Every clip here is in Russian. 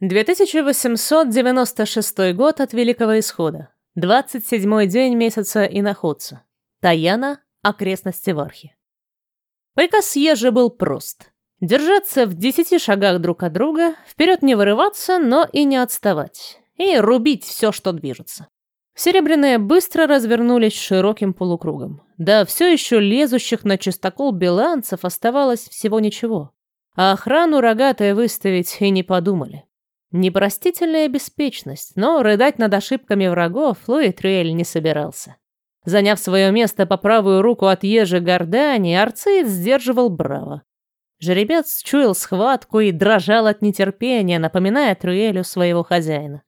2896 год от Великого Исхода. 27 день месяца Иноходца. Таяна, окрестности Вархи. Приказ Ежи был прост. Держаться в десяти шагах друг от друга, вперед не вырываться, но и не отставать. И рубить все, что движется. Серебряные быстро развернулись широким полукругом. Да все еще лезущих на чистокол беланцев оставалось всего ничего. А охрану рогатые выставить и не подумали. Непростительная беспечность, но рыдать над ошибками врагов Луи Трюэль не собирался. Заняв свое место по правую руку от ежи Гордани, Арцеид сдерживал браво. Жеребец чуял схватку и дрожал от нетерпения, напоминая Трюэлю своего хозяина.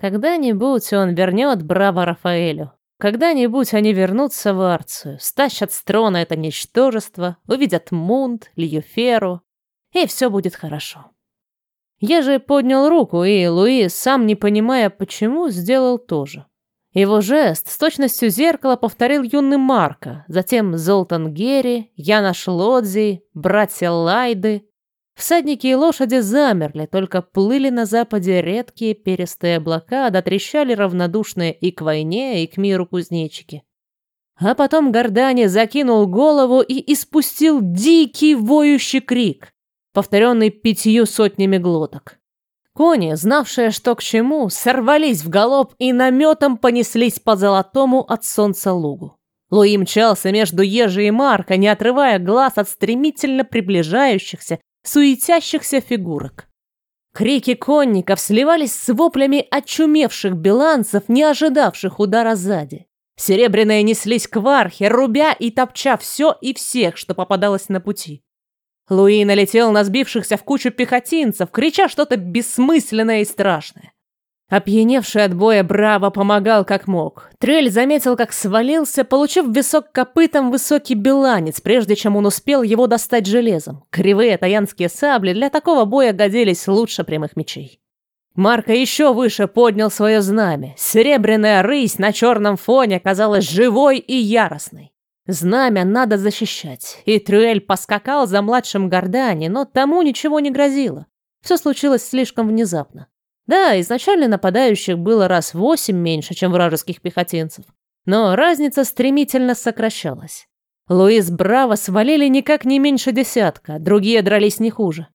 Когда-нибудь он вернет браво Рафаэлю. Когда-нибудь они вернутся в Арцию, стащат с трона это ничтожество, увидят Мунт, Льюферу, и все будет хорошо. Я же поднял руку, и Луи, сам не понимая почему, сделал то же. Его жест с точностью зеркала повторил юный Марко, затем Золтан Герри, Янош Лодзи, братья Лайды. Всадники и лошади замерли, только плыли на западе редкие перистые облака, да трещали равнодушные и к войне, и к миру кузнечики. А потом Гордани закинул голову и испустил дикий воющий крик повторенный пятью сотнями глоток. Кони, знавшие, что к чему, сорвались в галоп и наметом понеслись по золотому от солнца лугу. Луи мчался между Ежи и Марка, не отрывая глаз от стремительно приближающихся, суетящихся фигурок. Крики конников сливались с воплями очумевших беланцев, не ожидавших удара сзади. Серебряные неслись к вархе, рубя и топча все и всех, что попадалось на пути. Луи налетел на сбившихся в кучу пехотинцев, крича что-то бессмысленное и страшное. Опьяневший от боя Браво помогал как мог. Трель заметил, как свалился, получив в висок копытом высокий беланец, прежде чем он успел его достать железом. Кривые таянские сабли для такого боя годились лучше прямых мечей. Марко еще выше поднял свое знамя. Серебряная рысь на черном фоне казалась живой и яростной. Знамя надо защищать. И Трюэль поскакал за младшим Гордани, но тому ничего не грозило. Все случилось слишком внезапно. Да, изначально нападающих было раз восемь меньше, чем вражеских пехотинцев. Но разница стремительно сокращалась. Луис Браво свалили никак не меньше десятка, другие дрались не хуже.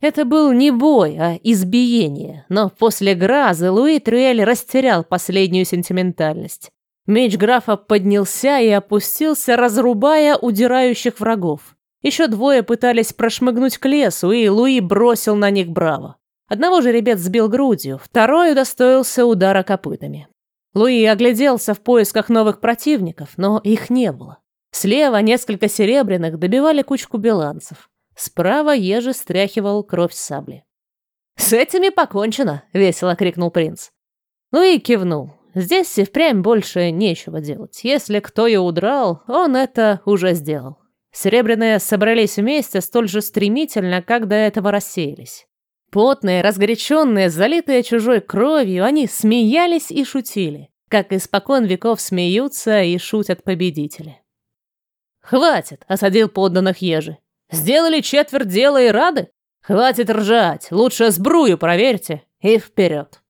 Это был не бой, а избиение, но после гразы Луи Трюэль растерял последнюю сентиментальность. Меч графа поднялся и опустился, разрубая удирающих врагов. Еще двое пытались прошмыгнуть к лесу, и Луи бросил на них браво. Одного жеребец сбил грудью, второй удостоился удара копытами. Луи огляделся в поисках новых противников, но их не было. Слева несколько серебряных добивали кучку беланцев. Справа ежи стряхивал кровь сабли. «С этими покончено!» — весело крикнул принц. Луи кивнул. Здесь и впрямь больше нечего делать. Если кто и удрал, он это уже сделал. Серебряные собрались вместе столь же стремительно, как до этого рассеялись. Потные, разгоряченные, залитые чужой кровью, они смеялись и шутили, как испокон веков смеются и шутят победители. «Хватит!» — осадил подданных ежи. «Сделали четверть дела и рады? Хватит ржать, лучше сбрую проверьте и вперед!»